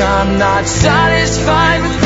I'm not satisfied with